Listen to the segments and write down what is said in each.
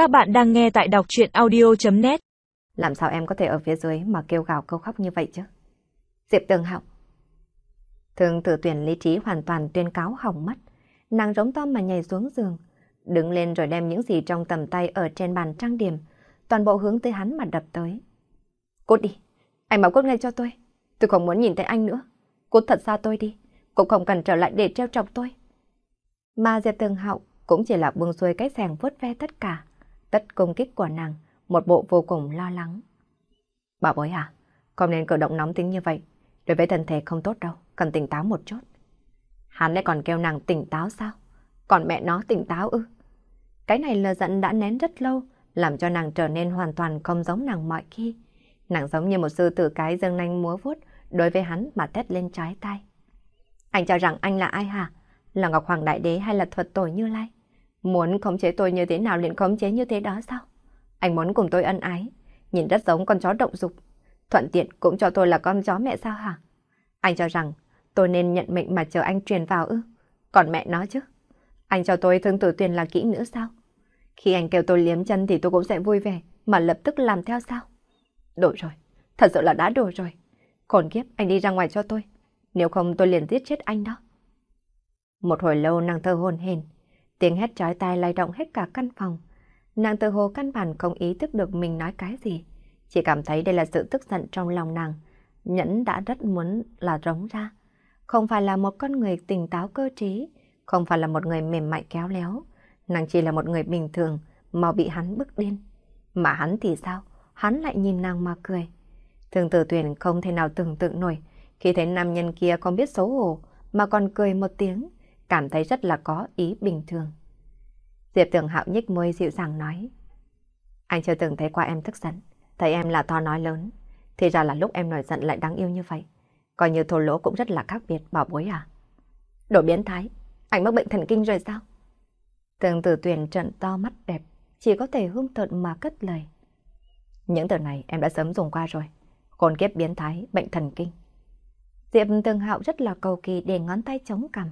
Các bạn đang nghe tại đọc chuyện audio.net Làm sao em có thể ở phía dưới mà kêu gào câu khóc như vậy chứ? Diệp Tường Hạo Thường tử tuyển lý trí hoàn toàn tuyên cáo hỏng mất. Nàng rống to mà nhảy xuống giường. Đứng lên rồi đem những gì trong tầm tay ở trên bàn trang điểm. Toàn bộ hướng tới hắn mà đập tới. Cút đi. Anh bảo cút ngay cho tôi. Tôi không muốn nhìn thấy anh nữa. Cút thật xa tôi đi. Cũng không cần trở lại để treo chọc tôi. Mà Diệp Tường Hạo cũng chỉ là buông xuôi cái sàng vuốt ve tất cả. Tất công kích của nàng, một bộ vô cùng lo lắng. Bảo bối à, không nên cử động nóng tính như vậy. Đối với thân thể không tốt đâu, cần tỉnh táo một chút. Hắn lại còn kêu nàng tỉnh táo sao? Còn mẹ nó tỉnh táo ư? Cái này lờ giận đã nén rất lâu, làm cho nàng trở nên hoàn toàn không giống nàng mọi khi. Nàng giống như một sư tử cái dâng nanh múa vuốt đối với hắn mà tét lên trái tay. Anh cho rằng anh là ai hả? Là Ngọc Hoàng Đại Đế hay là thuật tổ Như Lai? Muốn khống chế tôi như thế nào liền khống chế như thế đó sao? Anh muốn cùng tôi ân ái, nhìn rất giống con chó động dục. Thuận tiện cũng cho tôi là con chó mẹ sao hả? Anh cho rằng tôi nên nhận mệnh mà chờ anh truyền vào ư? Còn mẹ nó chứ? Anh cho tôi thương tử tuyền là kỹ nữa sao? Khi anh kêu tôi liếm chân thì tôi cũng sẽ vui vẻ, mà lập tức làm theo sao? đổi rồi, thật sự là đã đổi rồi. Còn kiếp, anh đi ra ngoài cho tôi. Nếu không tôi liền giết chết anh đó. Một hồi lâu nàng thơ hồn hền, tiếng hét chói tai lay động hết cả căn phòng. Nàng tự hồ căn bản không ý thức được mình nói cái gì, chỉ cảm thấy đây là sự tức giận trong lòng nàng. Nhẫn đã rất muốn là rống ra. Không phải là một con người tỉnh táo cơ trí, không phải là một người mềm mại kéo léo. Nàng chỉ là một người bình thường mà bị hắn bức điên. Mà hắn thì sao? Hắn lại nhìn nàng mà cười. Thường tử tuyển không thể nào tưởng tượng nổi khi thấy nam nhân kia không biết xấu hổ mà còn cười một tiếng, cảm thấy rất là có ý bình thường. Diệp Tường Hạo nhích môi dịu dàng nói. Anh chưa từng thấy qua em tức giận, thấy em là to nói lớn, thì ra là lúc em nổi giận lại đáng yêu như vậy. Coi như thô lỗ cũng rất là khác biệt, bảo bối à. Đồ biến thái, anh mắc bệnh thần kinh rồi sao? Tường tử tuyển trận to mắt đẹp, chỉ có thể hung tợn mà cất lời. Những từ này em đã sớm dùng qua rồi. Khôn kiếp biến thái, bệnh thần kinh. Diệp Tường Hạo rất là cầu kỳ để ngón tay chống cằm.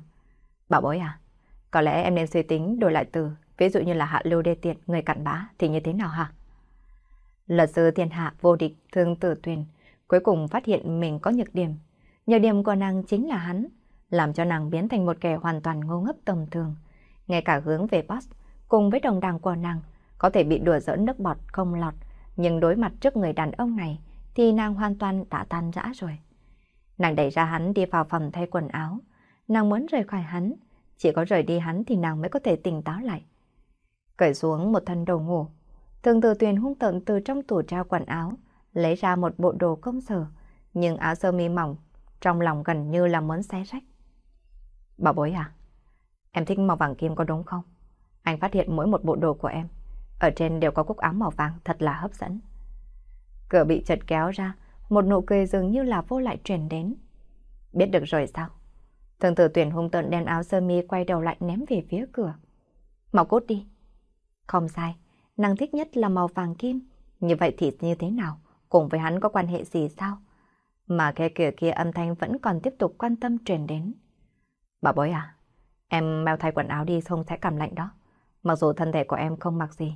Bảo bối à, có lẽ em nên suy tính đổi lại từ, ví dụ như là hạ lưu đê tiện, người cặn bã thì như thế nào hả? Luật sư thiên hạ vô địch thương tử tuyền, cuối cùng phát hiện mình có nhược điểm. Nhược điểm của nàng chính là hắn, làm cho nàng biến thành một kẻ hoàn toàn ngô ngốc tầm thường. Ngay cả hướng về boss, cùng với đồng đảng của nàng, có thể bị đùa giỡn nước bọt không lọt, nhưng đối mặt trước người đàn ông này thì nàng hoàn toàn đã tan rã rồi. Nàng đẩy ra hắn đi vào phòng thay quần áo. Nàng muốn rời khỏi hắn, chỉ có rời đi hắn thì nàng mới có thể tỉnh táo lại. Cởi xuống một thân đồ ngủ, thường từ tuyền hung tận từ trong tủ trao quần áo, lấy ra một bộ đồ công sở, nhưng áo sơ mi mỏng, trong lòng gần như là muốn xé rách. Bảo bối à, em thích màu vàng kim có đúng không? Anh phát hiện mỗi một bộ đồ của em, ở trên đều có cúc áo màu vàng thật là hấp dẫn. Cửa bị chật kéo ra, một nụ cười dường như là vô lại truyền đến. Biết được rồi sao? Thường tử tuyển hung tợn đen áo sơ mi quay đầu lại ném về phía cửa. Màu cốt đi. Không sai, nàng thích nhất là màu vàng kim. Như vậy thì như thế nào? Cùng với hắn có quan hệ gì sao? Mà khe cửa kia âm thanh vẫn còn tiếp tục quan tâm truyền đến. Bà bối à, em mau thay quần áo đi không sẽ cảm lạnh đó. Mặc dù thân thể của em không mặc gì,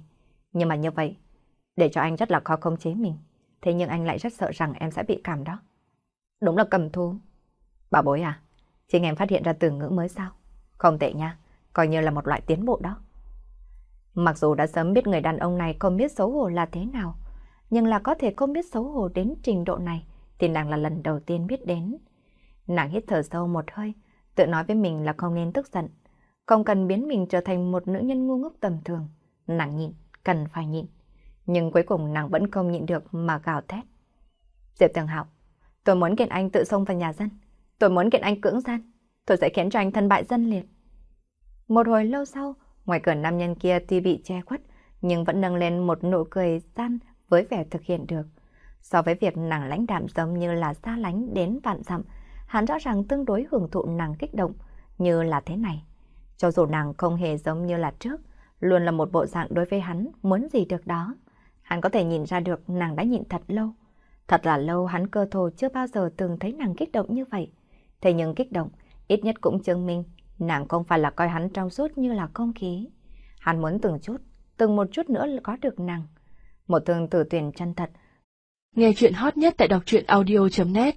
nhưng mà như vậy, để cho anh rất là khó khống chế mình. Thế nhưng anh lại rất sợ rằng em sẽ bị cảm đó. Đúng là cầm thú. Bà bối à, chính em phát hiện ra từ ngữ mới sao? Không tệ nha, coi như là một loại tiến bộ đó. Mặc dù đã sớm biết người đàn ông này không biết xấu hổ là thế nào, nhưng là có thể không biết xấu hổ đến trình độ này thì nàng là lần đầu tiên biết đến. Nàng hít thở sâu một hơi, tự nói với mình là không nên tức giận, không cần biến mình trở thành một nữ nhân ngu ngốc tầm thường. Nàng nhịn, cần phải nhịn. Nhưng cuối cùng nàng vẫn không nhịn được mà gào thét. Diệp Tường Hạo, tôi muốn kiện anh tự xông vào nhà dân. Tôi muốn kiện anh cưỡng gian. Tôi sẽ khiến cho anh thân bại dân liệt. Một hồi lâu sau, ngoài cửa nam nhân kia tuy bị che khuất, nhưng vẫn nâng lên một nụ cười gian với vẻ thực hiện được. So với việc nàng lãnh đạm giống như là xa lánh đến vạn dặm, hắn rõ ràng tương đối hưởng thụ nàng kích động, như là thế này. Cho dù nàng không hề giống như là trước, luôn là một bộ dạng đối với hắn muốn gì được đó. Hắn có thể nhìn ra được nàng đã nhịn thật lâu. Thật là lâu hắn cơ thồ chưa bao giờ từng thấy nàng kích động như vậy. Thế nhưng kích động, ít nhất cũng chứng minh nàng không phải là coi hắn trong suốt như là không khí. Hắn muốn từng chút, từng một chút nữa có được nàng. Một thương tử tuyển chân thật. Nghe chuyện hot nhất tại đọc truyện audio.net